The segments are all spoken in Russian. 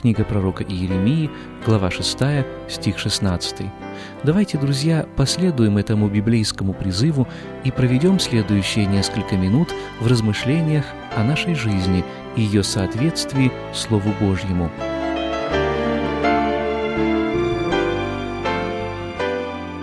Книга пророка Иеремии, глава 6, стих 16. Давайте, друзья, последуем этому библейскому призыву и проведем следующие несколько минут в размышлениях о нашей жизни и ее соответствии Слову Божьему.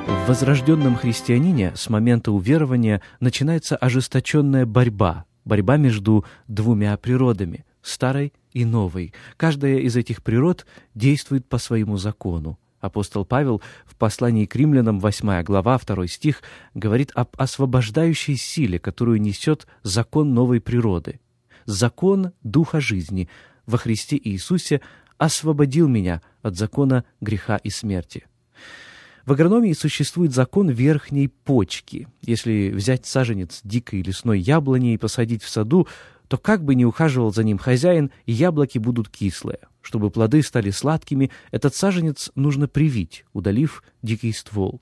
В возрожденном христианине с момента уверования начинается ожесточенная борьба, борьба между двумя природами – старой и новой. Каждая из этих природ действует по своему закону. Апостол Павел в послании к римлянам, 8 глава, 2 стих, говорит об освобождающей силе, которую несет закон новой природы. Закон Духа жизни во Христе Иисусе освободил меня от закона греха и смерти. В агрономии существует закон верхней почки. Если взять саженец дикой лесной яблони и посадить в саду, то как бы ни ухаживал за ним хозяин, яблоки будут кислые. Чтобы плоды стали сладкими, этот саженец нужно привить, удалив дикий ствол.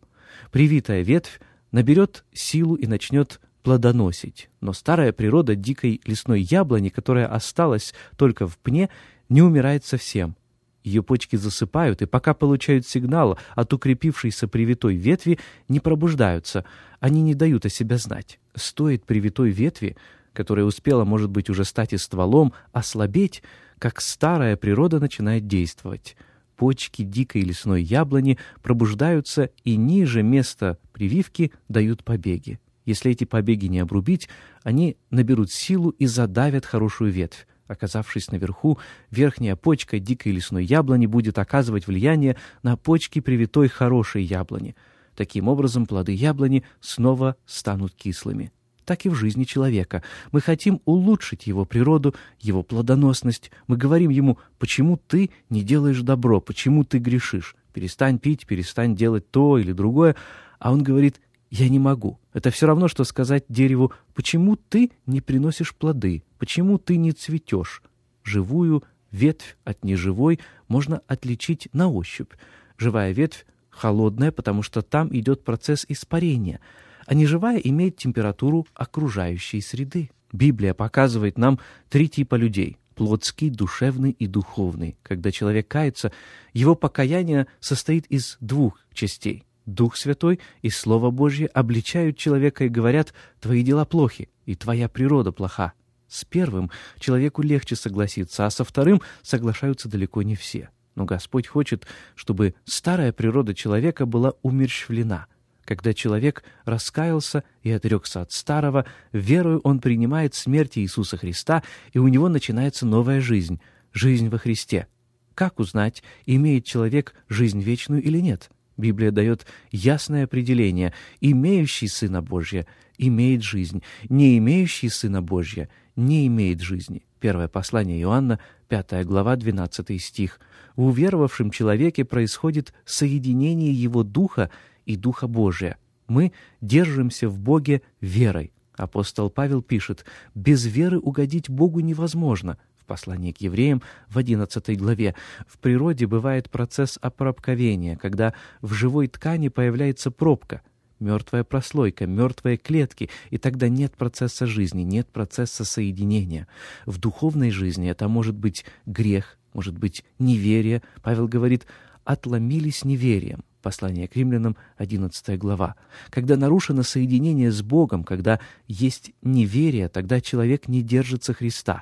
Привитая ветвь наберет силу и начнет плодоносить. Но старая природа дикой лесной яблони, которая осталась только в пне, не умирает совсем. Ее почки засыпают, и пока получают сигнал от укрепившейся привитой ветви, не пробуждаются. Они не дают о себе знать. Стоит привитой ветви которая успела, может быть, уже стать и стволом, ослабеть, как старая природа начинает действовать. Почки дикой лесной яблони пробуждаются и ниже места прививки дают побеги. Если эти побеги не обрубить, они наберут силу и задавят хорошую ветвь. Оказавшись наверху, верхняя почка дикой лесной яблони будет оказывать влияние на почки привитой хорошей яблони. Таким образом, плоды яблони снова станут кислыми так и в жизни человека. Мы хотим улучшить его природу, его плодоносность. Мы говорим ему, почему ты не делаешь добро, почему ты грешишь. Перестань пить, перестань делать то или другое. А он говорит, я не могу. Это все равно, что сказать дереву, почему ты не приносишь плоды, почему ты не цветешь. Живую ветвь от неживой можно отличить на ощупь. Живая ветвь холодная, потому что там идет процесс испарения – а неживая имеет температуру окружающей среды. Библия показывает нам три типа людей – плотский, душевный и духовный. Когда человек кается, его покаяние состоит из двух частей. Дух Святой и Слово Божье обличают человека и говорят «твои дела плохи, и твоя природа плоха». С первым человеку легче согласиться, а со вторым соглашаются далеко не все. Но Господь хочет, чтобы старая природа человека была умерщвлена – когда человек раскаялся и отрекся от старого, верою он принимает смерть Иисуса Христа, и у него начинается новая жизнь, жизнь во Христе. Как узнать, имеет человек жизнь вечную или нет? Библия дает ясное определение. Имеющий Сына Божья имеет жизнь, не имеющий Сына Божья не имеет жизни. Первое послание Иоанна, 5 глава, 12 стих. В уверовавшем человеке происходит соединение его духа и Духа Божия. Мы держимся в Боге верой. Апостол Павел пишет, «Без веры угодить Богу невозможно». В послании к евреям в 11 главе в природе бывает процесс опробковения, когда в живой ткани появляется пробка, мертвая прослойка, мертвые клетки, и тогда нет процесса жизни, нет процесса соединения. В духовной жизни это может быть грех, может быть неверие. Павел говорит, «отломились неверием». Послание к римлянам, 11 глава. Когда нарушено соединение с Богом, когда есть неверие, тогда человек не держится Христа,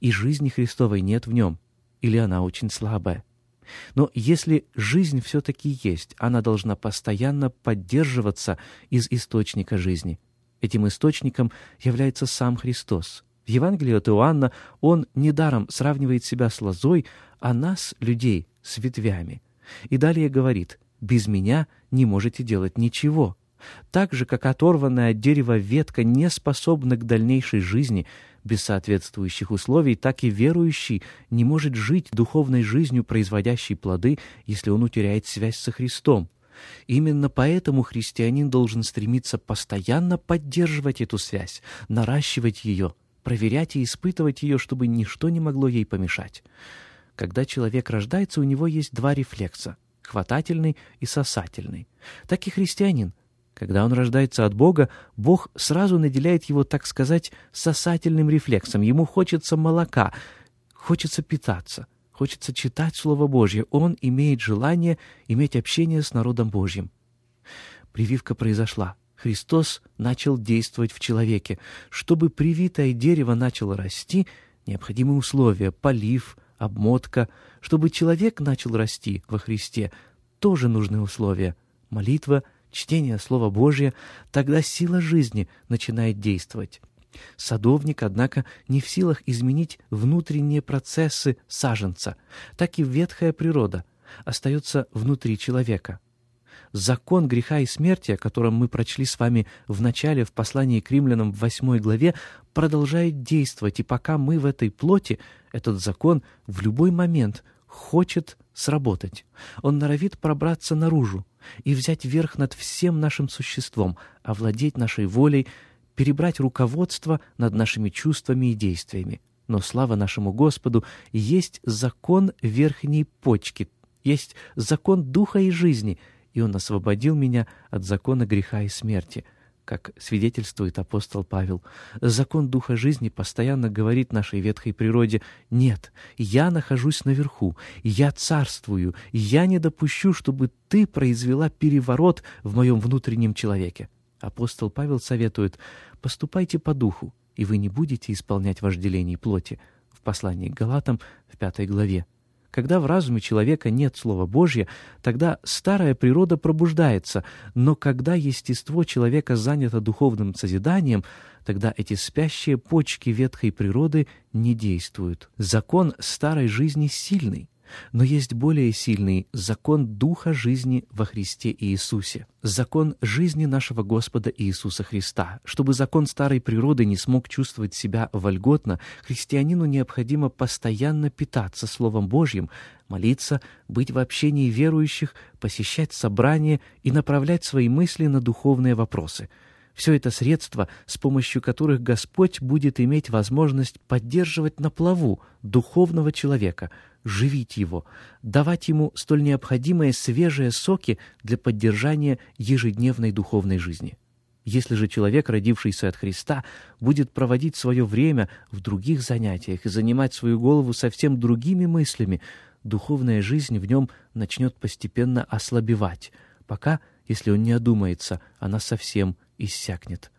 и жизни Христовой нет в нем, или она очень слабая. Но если жизнь все-таки есть, она должна постоянно поддерживаться из источника жизни. Этим источником является сам Христос. В Евангелии от Иоанна он недаром сравнивает себя с лозой, а нас, людей, с ветвями. И далее говорит – без меня не можете делать ничего. Так же, как оторванная от дерева ветка не способна к дальнейшей жизни без соответствующих условий, так и верующий не может жить духовной жизнью, производящей плоды, если он утеряет связь со Христом. Именно поэтому христианин должен стремиться постоянно поддерживать эту связь, наращивать ее, проверять и испытывать ее, чтобы ничто не могло ей помешать. Когда человек рождается, у него есть два рефлекса — хватательный и сосательный. Так и христианин. Когда он рождается от Бога, Бог сразу наделяет его, так сказать, сосательным рефлексом. Ему хочется молока, хочется питаться — хочется читать Слово Божье, он имеет желание иметь общение с народом Божьим. Прививка произошла. Христос начал действовать в человеке. Чтобы привитое дерево начало расти, необходимы условия — полив, обмотка. Чтобы человек начал расти во Христе, тоже нужны условия — молитва, чтение Слова Божьего. Тогда сила жизни начинает действовать. Садовник, однако, не в силах изменить внутренние процессы саженца, так и ветхая природа остается внутри человека. Закон греха и смерти, о котором мы прочли с вами в начале в послании к римлянам в 8 главе, продолжает действовать, и пока мы в этой плоти, этот закон в любой момент хочет сработать. Он норовит пробраться наружу и взять верх над всем нашим существом, овладеть нашей волей, перебрать руководство над нашими чувствами и действиями. Но слава нашему Господу, есть закон верхней почки, есть закон духа и жизни, и Он освободил меня от закона греха и смерти, как свидетельствует апостол Павел. Закон духа жизни постоянно говорит нашей ветхой природе «Нет, я нахожусь наверху, я царствую, я не допущу, чтобы ты произвела переворот в моем внутреннем человеке». Апостол Павел советует «поступайте по духу, и вы не будете исполнять вожделений плоти» в послании к Галатам в пятой главе. Когда в разуме человека нет Слова Божьего, тогда старая природа пробуждается, но когда естество человека занято духовным созиданием, тогда эти спящие почки ветхой природы не действуют. Закон старой жизни сильный, но есть более сильный закон Духа жизни во Христе Иисусе, закон жизни нашего Господа Иисуса Христа. Чтобы закон старой природы не смог чувствовать себя вольготно, христианину необходимо постоянно питаться Словом Божьим, молиться, быть в общении верующих, посещать собрания и направлять свои мысли на духовные вопросы — все это средства, с помощью которых Господь будет иметь возможность поддерживать на плаву духовного человека, живить его, давать ему столь необходимые свежие соки для поддержания ежедневной духовной жизни. Если же человек, родившийся от Христа, будет проводить свое время в других занятиях и занимать свою голову совсем другими мыслями, духовная жизнь в нем начнет постепенно ослабевать, пока, если он не одумается, она совсем иссякнет.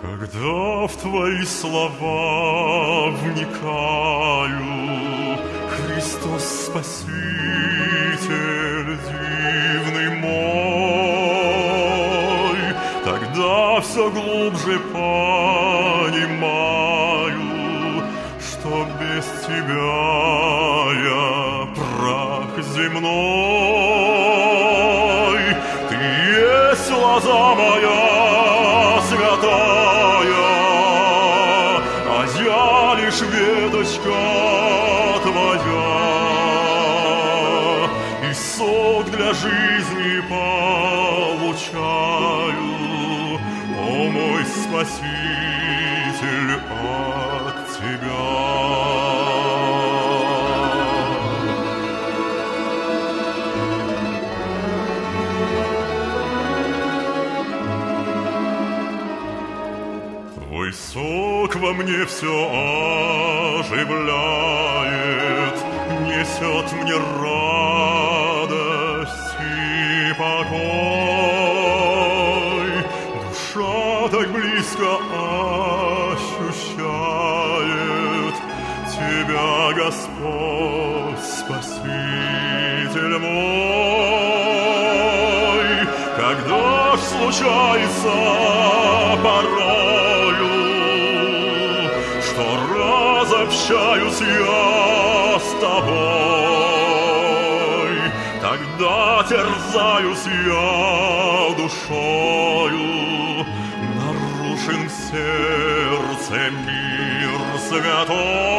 Когда в твои слова вникаю, Христос Спаситель дивный мой, Тогда все глубже без тебя я прах земной. Ты есть лоза моя святая, А я лишь веточка твоя, И сок для жизни Сок во мне все оживляет, Несет мне радость и покой. Душа так близко ощущает Тебя, Господь, прощаюсь я с тобой, Когда терзаюсь я душою, Нарушен в сердце мир святой.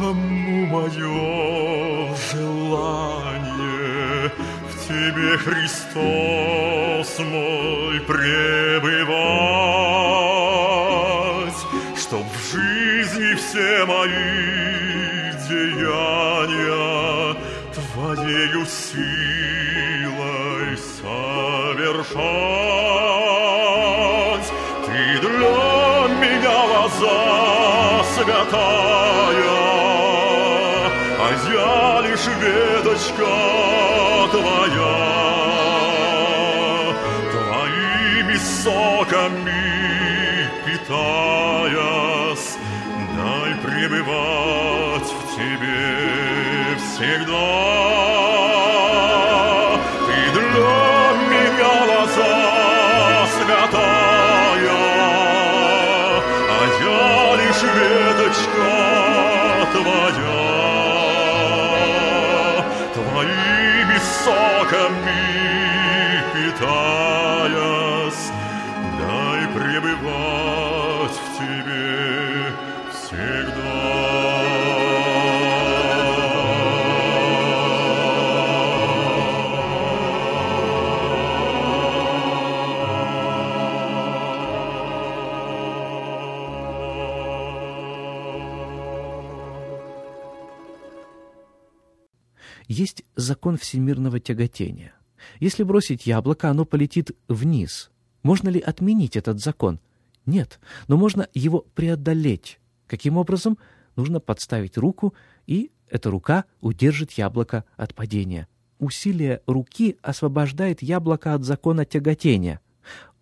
Потому мое желание в Тебе, Христос мой, пребывать, Чтоб в жизни все мои деяния Твоею силой совершать. Ты для меня лоза святая, лишь веточка твоя. Твоими соками питаясь, дай пребывать в тебе всегда. Ты для меня лоза святая, а я лишь веточка твоя. Соками питаясь, дай пребывать в тебе Есть закон всемирного тяготения. Если бросить яблоко, оно полетит вниз. Можно ли отменить этот закон? Нет, но можно его преодолеть. Каким образом? Нужно подставить руку, и эта рука удержит яблоко от падения. Усилие руки освобождает яблоко от закона тяготения.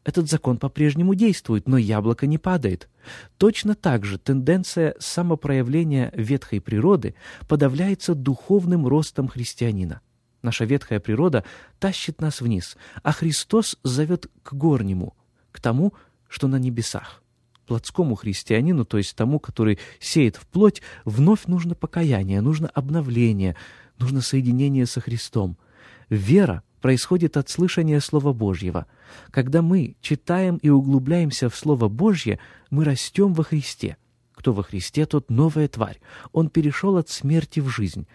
Этот закон по-прежнему действует, но яблоко не падает. Точно так же тенденция самопроявления ветхой природы подавляется духовным ростом христианина. Наша ветхая природа тащит нас вниз, а Христос зовет к горнему, к тому, что на небесах. Плотскому христианину, то есть тому, который сеет в плоть, вновь нужно покаяние, нужно обновление, нужно соединение со Христом. Вера происходит от слышания Слова Божьего. Когда мы читаем и углубляемся в Слово Божье, мы растем во Христе. Кто во Христе, тот новая тварь. Он перешел от смерти в жизнь.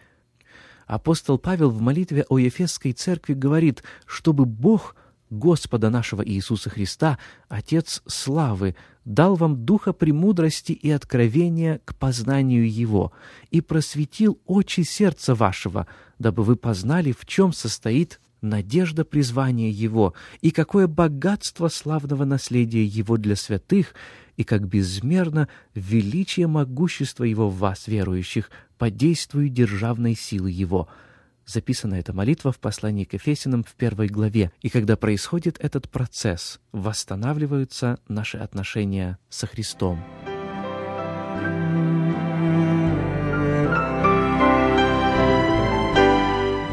Апостол Павел в молитве о Ефесской церкви говорит, чтобы Бог Господа нашего Иисуса Христа, Отец славы, дал вам духа премудрости и откровения к познанию Его и просветил очи сердца вашего, дабы вы познали, в чем состоит надежда призвания Его, и какое богатство славного наследия Его для святых, и как безмерно величие могущества Его в вас, верующих, по действию державной силы Его». Записана эта молитва в послании к Ефесиным в первой главе, и когда происходит этот процесс, восстанавливаются наши отношения со Христом.